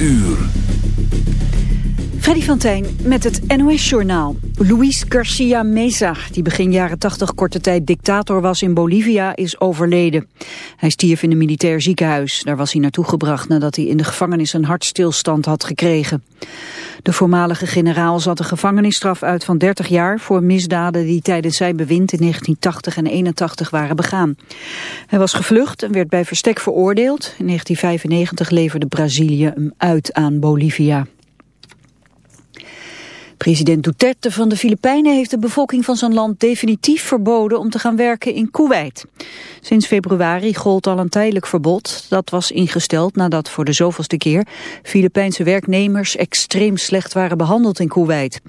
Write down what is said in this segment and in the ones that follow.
uur. Freddy van Tijn met het NOS-journaal. Luis Garcia Meza, die begin jaren 80 korte tijd dictator was in Bolivia, is overleden. Hij stierf in een militair ziekenhuis. Daar was hij naartoe gebracht nadat hij in de gevangenis een hartstilstand had gekregen. De voormalige generaal zat een gevangenisstraf uit van 30 jaar... voor misdaden die tijdens zijn bewind in 1980 en 81 waren begaan. Hij was gevlucht en werd bij verstek veroordeeld. In 1995 leverde Brazilië hem uit aan Bolivia. President Duterte van de Filipijnen heeft de bevolking van zijn land definitief verboden om te gaan werken in Kuwait. Sinds februari gold al een tijdelijk verbod. Dat was ingesteld nadat voor de zoveelste keer Filipijnse werknemers extreem slecht waren behandeld in Kuwait.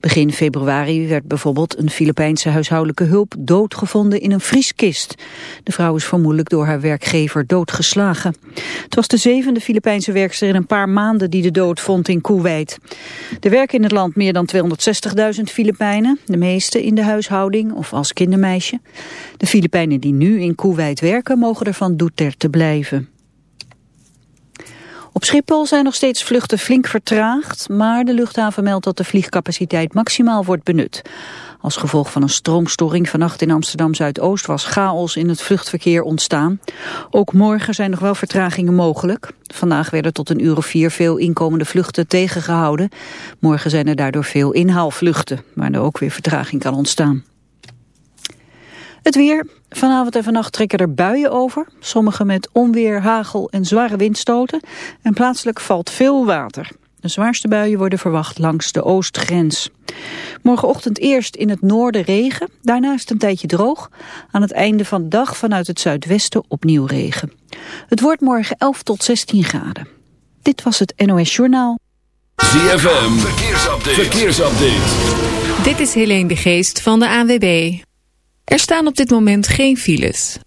Begin februari werd bijvoorbeeld een Filipijnse huishoudelijke hulp doodgevonden in een vrieskist. De vrouw is vermoedelijk door haar werkgever doodgeslagen. Het was de zevende Filipijnse werkster in een paar maanden die de dood vond in Kuwait. Er werken in het land meer dan 260.000 Filipijnen, de meeste in de huishouding of als kindermeisje. De Filipijnen die nu in Kuwait werken mogen ervan Duterte blijven. Op Schiphol zijn nog steeds vluchten flink vertraagd, maar de luchthaven meldt dat de vliegcapaciteit maximaal wordt benut. Als gevolg van een stroomstoring vannacht in Amsterdam-Zuidoost was chaos in het vluchtverkeer ontstaan. Ook morgen zijn nog wel vertragingen mogelijk. Vandaag werden tot een uur of vier veel inkomende vluchten tegengehouden. Morgen zijn er daardoor veel inhaalvluchten, waar er ook weer vertraging kan ontstaan. Het weer. Vanavond en vannacht trekken er buien over. Sommige met onweer, hagel en zware windstoten. En plaatselijk valt veel water. De zwaarste buien worden verwacht langs de oostgrens. Morgenochtend eerst in het noorden regen, daarna is het een tijdje droog. Aan het einde van de dag vanuit het zuidwesten opnieuw regen. Het wordt morgen 11 tot 16 graden. Dit was het NOS Journaal. ZFM, verkeersupdate. verkeersupdate. Dit is Helene de Geest van de ANWB. Er staan op dit moment geen files.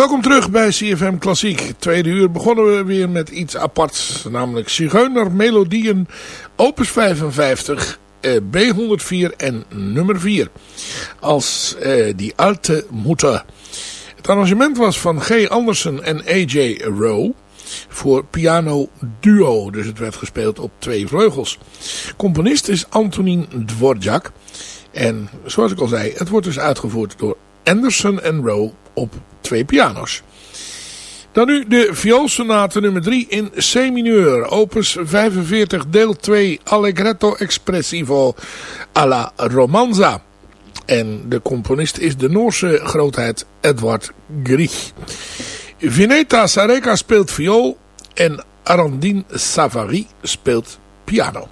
Welkom terug bij CFM Klassiek. Tweede uur begonnen we weer met iets aparts. Namelijk Zigeuner Melodieën Opus 55 eh, B104 en nummer 4. Als eh, Die Alte Mutter. Het arrangement was van G. Andersen en A.J. Rowe voor piano duo. Dus het werd gespeeld op twee vleugels. Componist is Antonin Dvorak. En zoals ik al zei, het wordt dus uitgevoerd door Anderson en Rowe op twee piano's. Dan nu de vioolsonate nummer 3 in C-mineur. Opus 45 deel 2 Allegretto Espressivo alla Romanza. En de componist is de Noorse grootheid Edward Grieg. Vineta Sareka speelt viool en Arandine Savary speelt piano.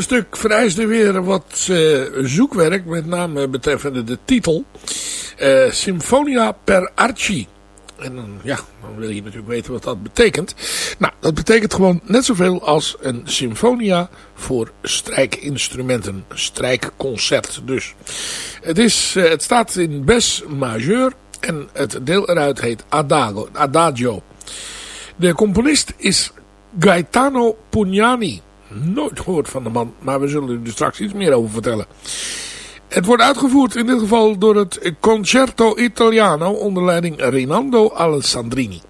Volgende stuk vereisde weer wat uh, zoekwerk, met name betreffende de titel. Uh, Symphonia per Arci. En ja, dan wil je natuurlijk weten wat dat betekent. Nou, dat betekent gewoon net zoveel als een symfonia voor strijkinstrumenten. Strijkconcert dus. Het, is, uh, het staat in Bes majeur en het deel eruit heet Adagio. De componist is Gaetano Pugnani. Nooit gehoord van de man, maar we zullen er straks iets meer over vertellen. Het wordt uitgevoerd in dit geval door het Concerto Italiano onder leiding Rinaldo Alessandrini.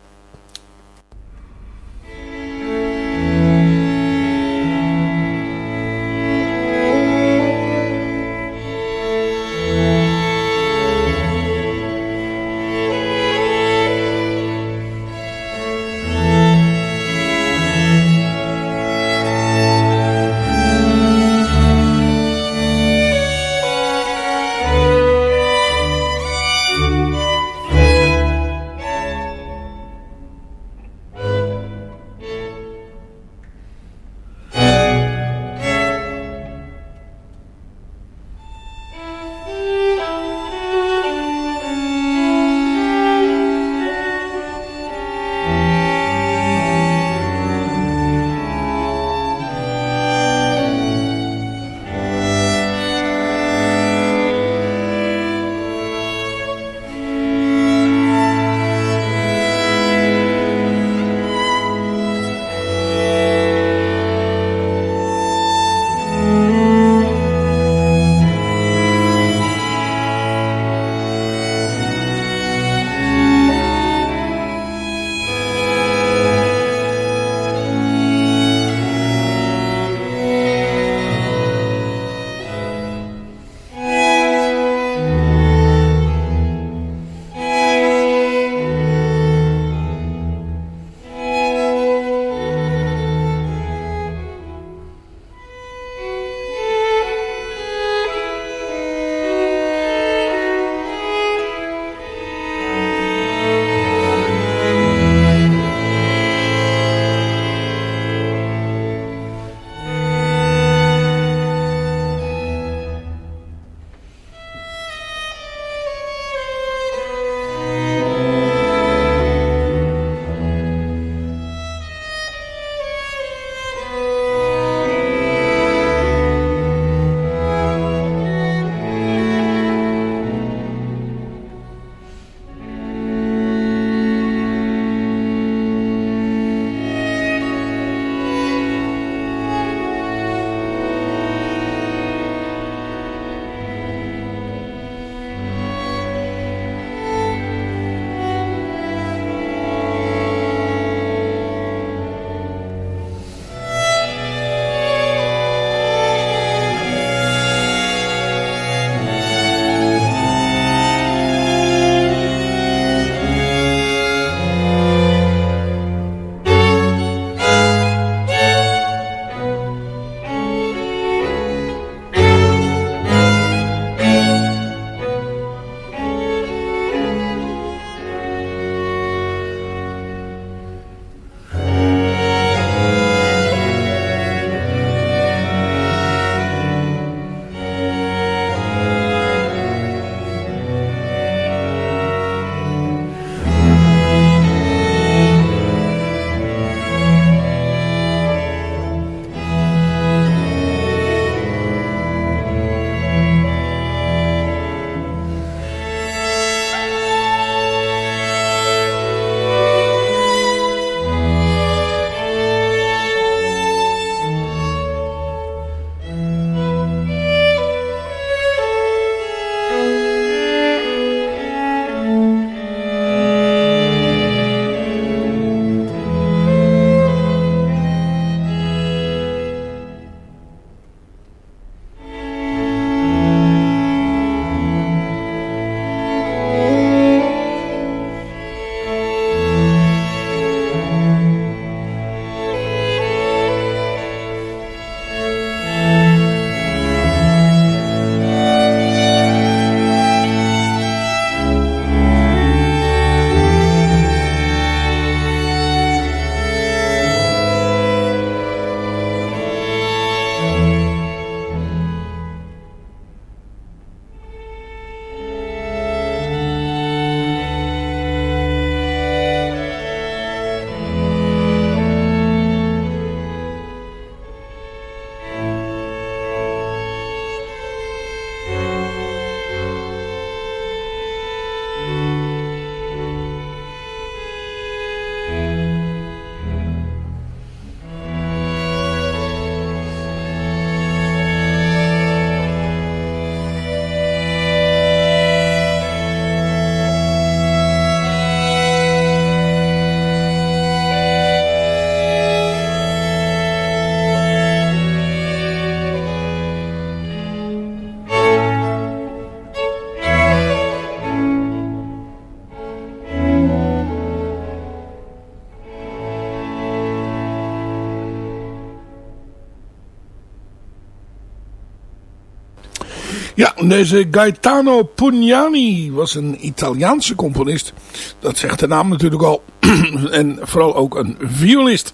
Deze Gaetano Pugnani was een Italiaanse componist. Dat zegt de naam natuurlijk al. en vooral ook een violist.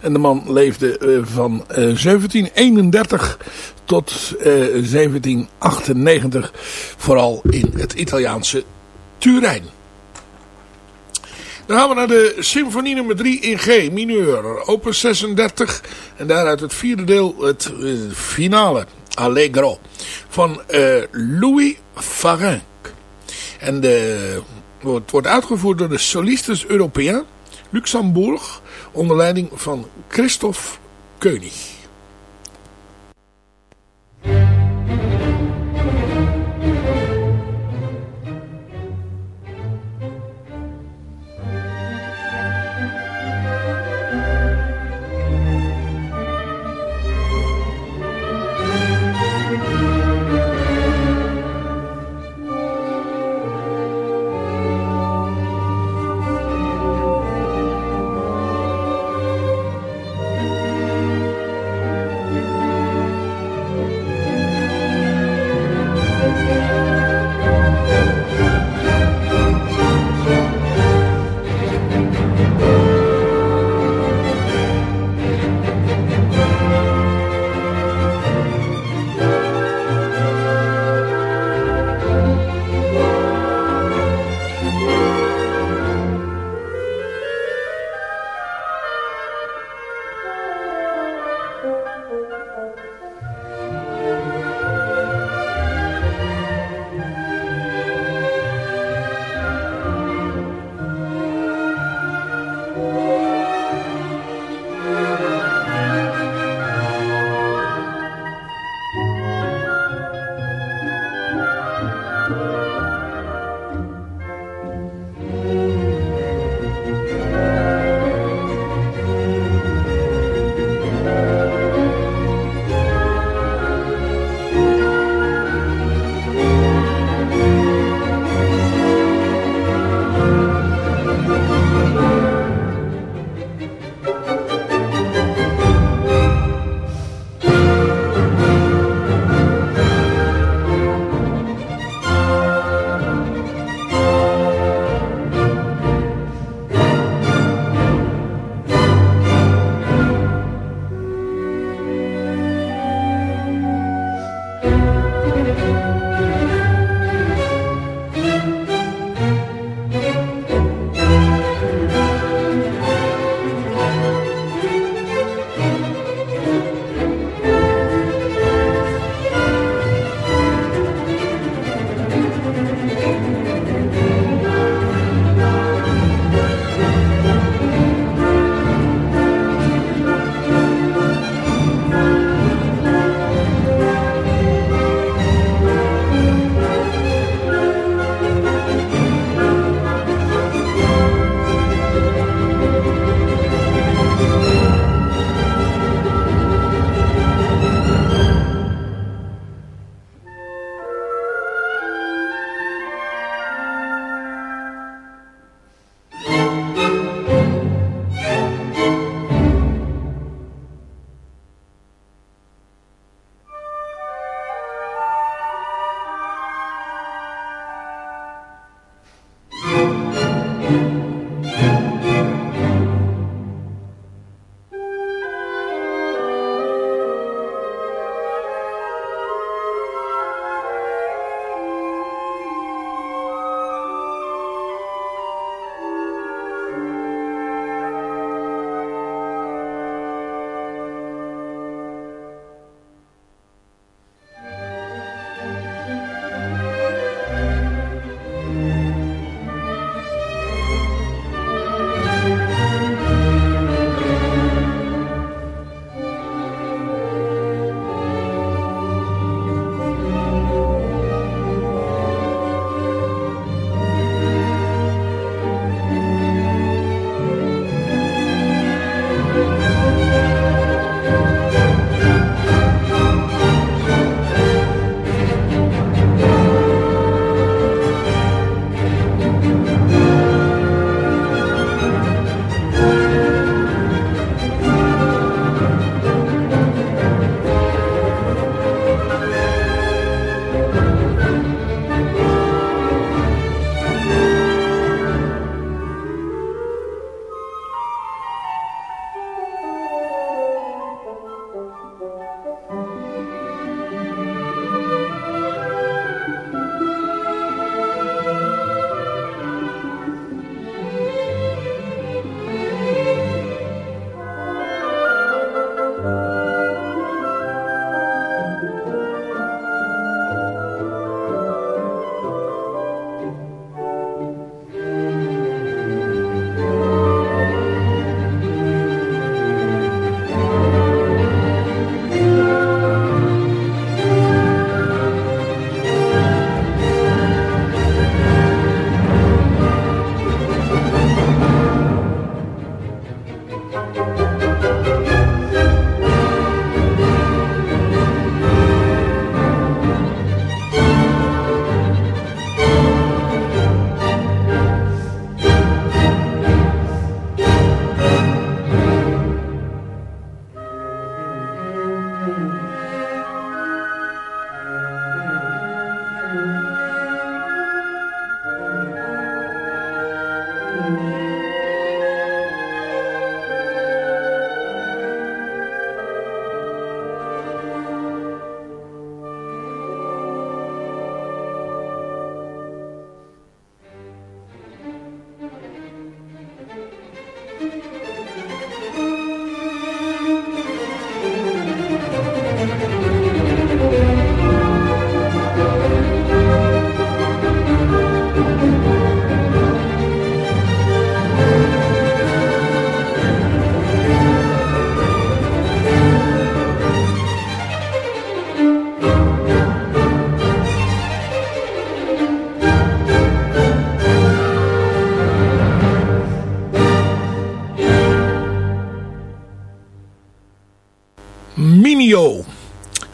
En de man leefde uh, van uh, 1731 tot uh, 1798. Vooral in het Italiaanse Turijn. Dan gaan we naar de symfonie nummer 3 in G, mineur, opus 36. En daaruit het vierde deel, het finale, Allegro, van uh, Louis Farinck. En het wordt uitgevoerd door de Solistes Européens, Luxemburg, onder leiding van Christophe Koenig.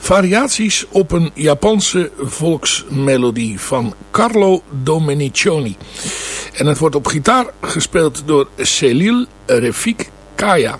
Variaties op een Japanse volksmelodie van Carlo Domenici. En het wordt op gitaar gespeeld door Celil Refik Kaya.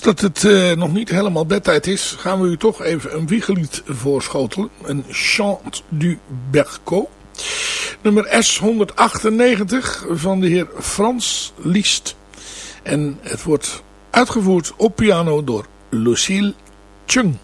Dat het uh, nog niet helemaal bedtijd is, gaan we u toch even een wiegelied voorschotelen. Een Chant du Berco. Nummer S198 van de heer Frans Liest. En het wordt uitgevoerd op piano door Lucille Chung.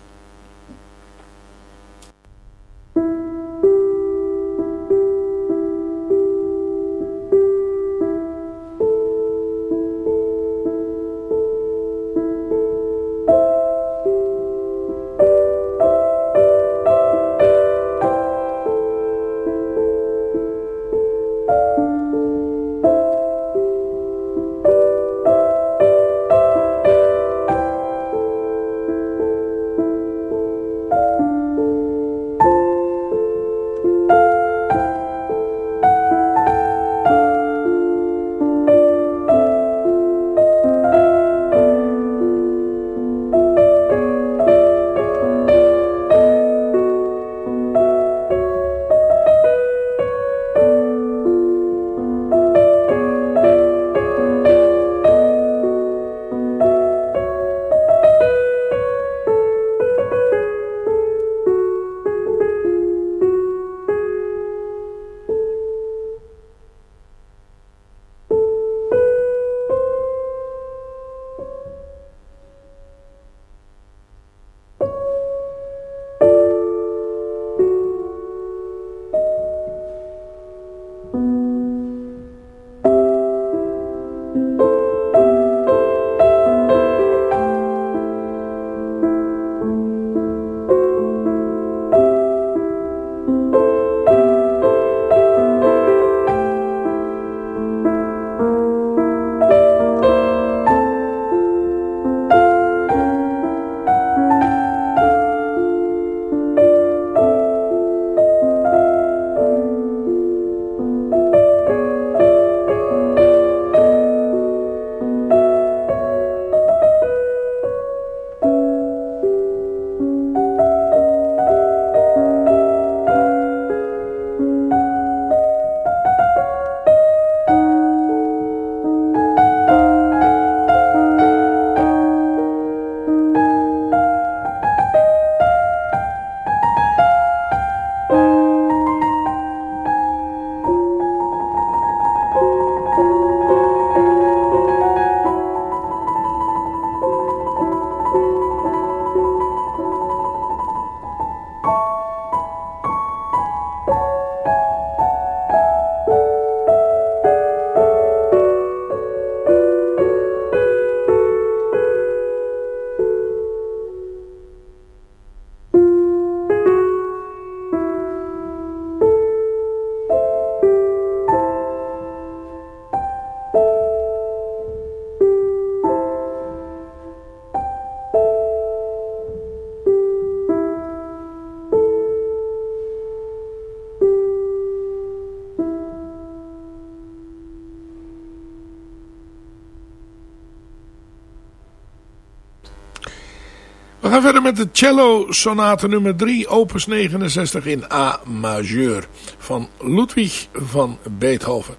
Cello sonate nummer 3, opus 69 in A majeur van Ludwig van Beethoven.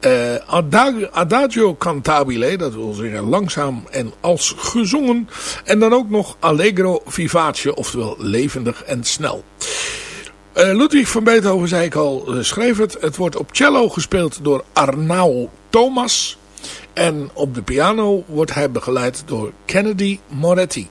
Uh, adagio cantabile, dat wil zeggen langzaam en als gezongen. En dan ook nog allegro vivace, oftewel levendig en snel. Uh, Ludwig van Beethoven, zei ik al, schreef het. Het wordt op cello gespeeld door Arnau Thomas. En op de piano wordt hij begeleid door Kennedy Moretti.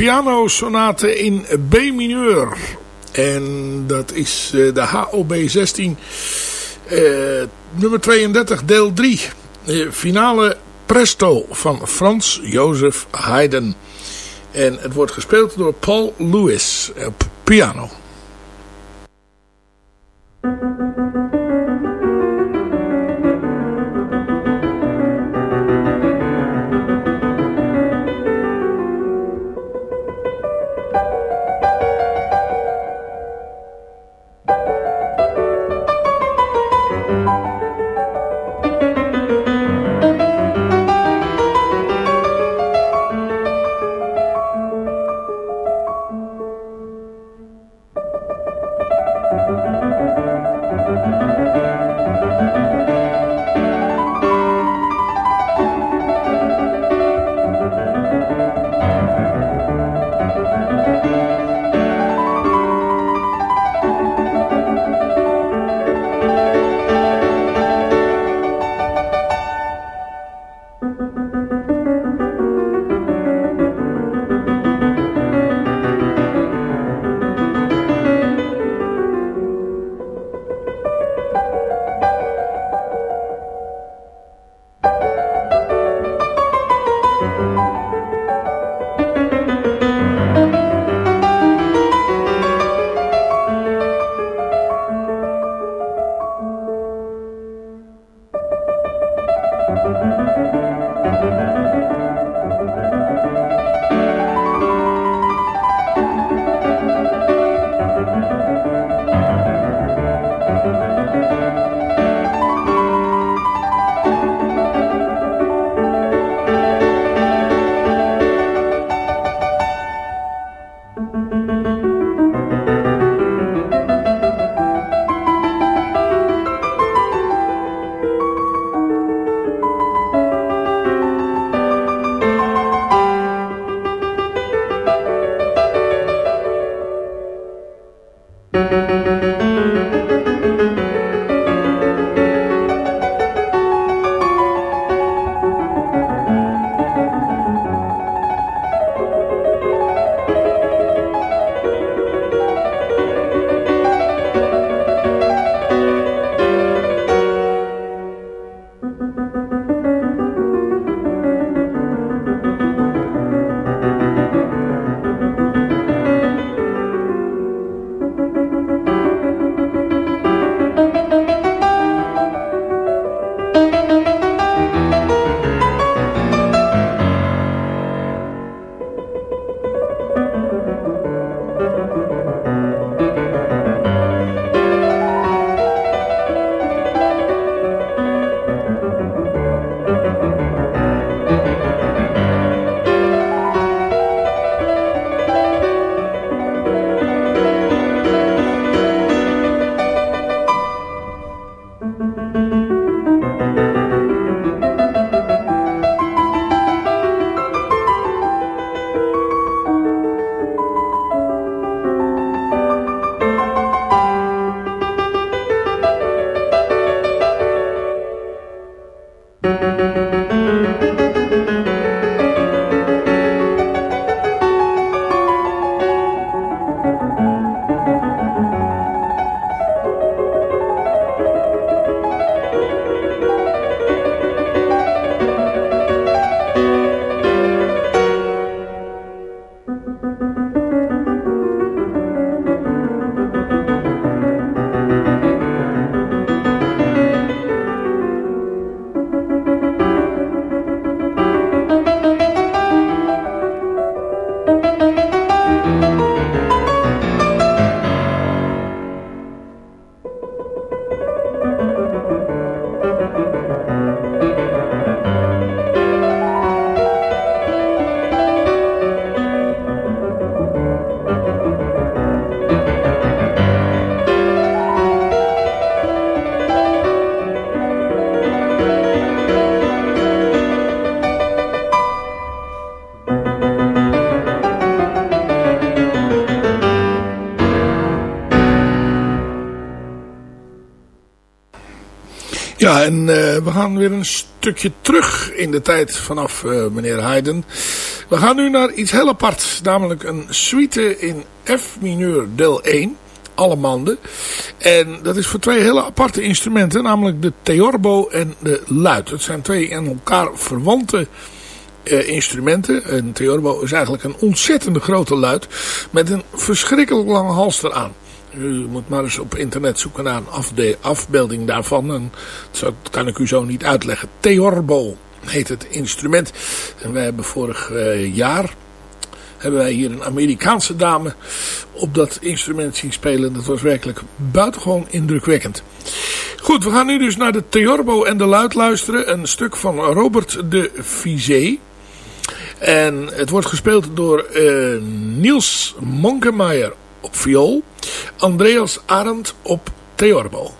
Pianosonate in B mineur. En dat is eh, de HOB 16, uh, nummer 32, deel 3. Uh, finale Presto van Frans Jozef Haydn. En het wordt gespeeld door Paul Lewis op piano. En uh, we gaan weer een stukje terug in de tijd vanaf uh, meneer Haydn. We gaan nu naar iets heel apart, namelijk een suite in F mineur deel 1, alle manden. En dat is voor twee hele aparte instrumenten, namelijk de theorbo en de luid. Het zijn twee aan elkaar verwante uh, instrumenten. Een theorbo is eigenlijk een ontzettende grote luid met een verschrikkelijk lange hals eraan. U moet maar eens op internet zoeken naar een afbeelding daarvan. En dat kan ik u zo niet uitleggen. Theorbo heet het instrument. En wij hebben vorig uh, jaar hebben wij hier een Amerikaanse dame op dat instrument zien spelen. Dat was werkelijk buitengewoon indrukwekkend. Goed, we gaan nu dus naar de Theorbo en de Luid luisteren. Een stuk van Robert de Vizé. En het wordt gespeeld door uh, Niels Monkemeyer op viool. Andreas Arendt op theorbo.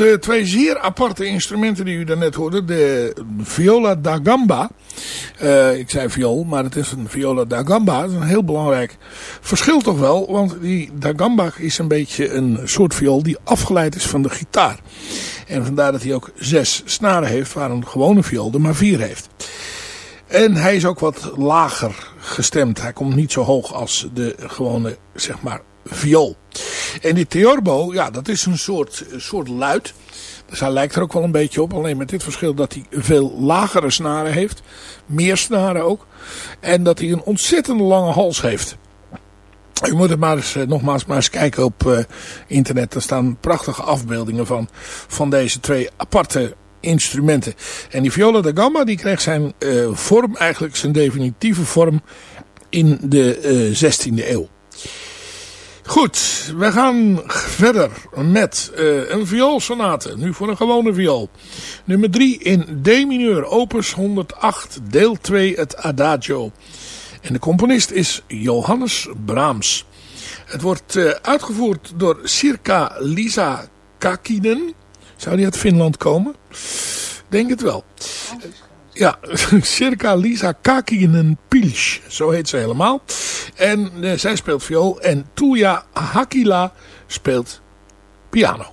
Uh, twee zeer aparte instrumenten die u daarnet hoorde. De viola da gamba. Uh, ik zei viool, maar het is een viola da gamba. Dat is een heel belangrijk verschil toch wel. Want die da gamba is een beetje een soort viool die afgeleid is van de gitaar. En vandaar dat hij ook zes snaren heeft, waar een gewone viool er maar vier heeft. En hij is ook wat lager gestemd. Hij komt niet zo hoog als de gewone, zeg maar, viool. En die theorbo, ja, dat is een soort, soort luid. Dus hij lijkt er ook wel een beetje op. Alleen met dit verschil dat hij veel lagere snaren heeft. Meer snaren ook. En dat hij een ontzettend lange hals heeft. U moet het maar eh, nogmaals maar eens kijken op uh, internet. Er staan prachtige afbeeldingen van, van deze twee aparte instrumenten. En die viola da gamba die krijgt zijn uh, vorm, eigenlijk zijn definitieve vorm in de 16e eeuw. Goed, we gaan verder met uh, een vioolsonate. Nu voor een gewone viool. Nummer 3 in D mineur, opus 108, deel 2, het Adagio. En de componist is Johannes Brahms. Het wordt uh, uitgevoerd door Sirka Lisa Kakinen. Zou die uit Finland komen? Denk het wel. Ja, circa Lisa Kakinen Pilsch. Zo heet ze helemaal. En uh, zij speelt viool. En Tuya Hakila speelt piano.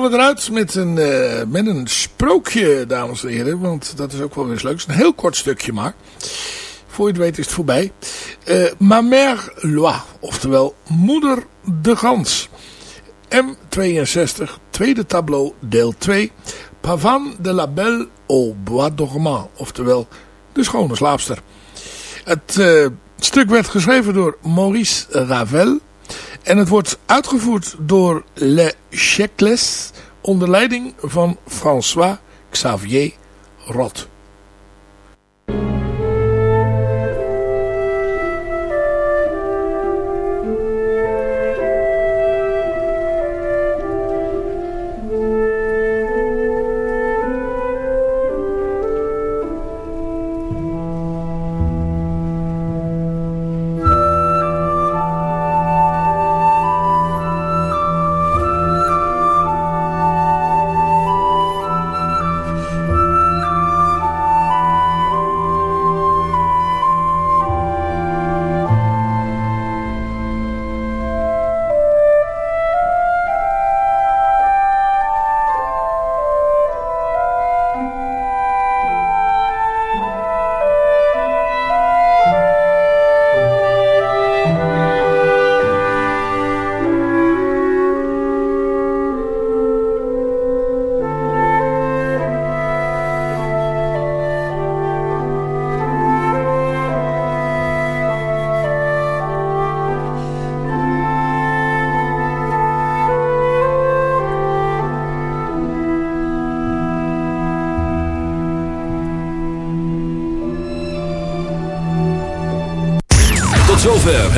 Gaan we eruit met een, uh, met een sprookje, dames en heren. Want dat is ook wel weer eens leuk. Een heel kort stukje maar. Voor je het weet is het voorbij. Uh, Ma mère oftewel Moeder de Gans. M62, tweede tableau, deel 2. Pavan de la Belle au Bois dormant, oftewel de schone slaapster. Het uh, stuk werd geschreven door Maurice Ravel. En het wordt uitgevoerd door Le Checles onder leiding van François Xavier Roth.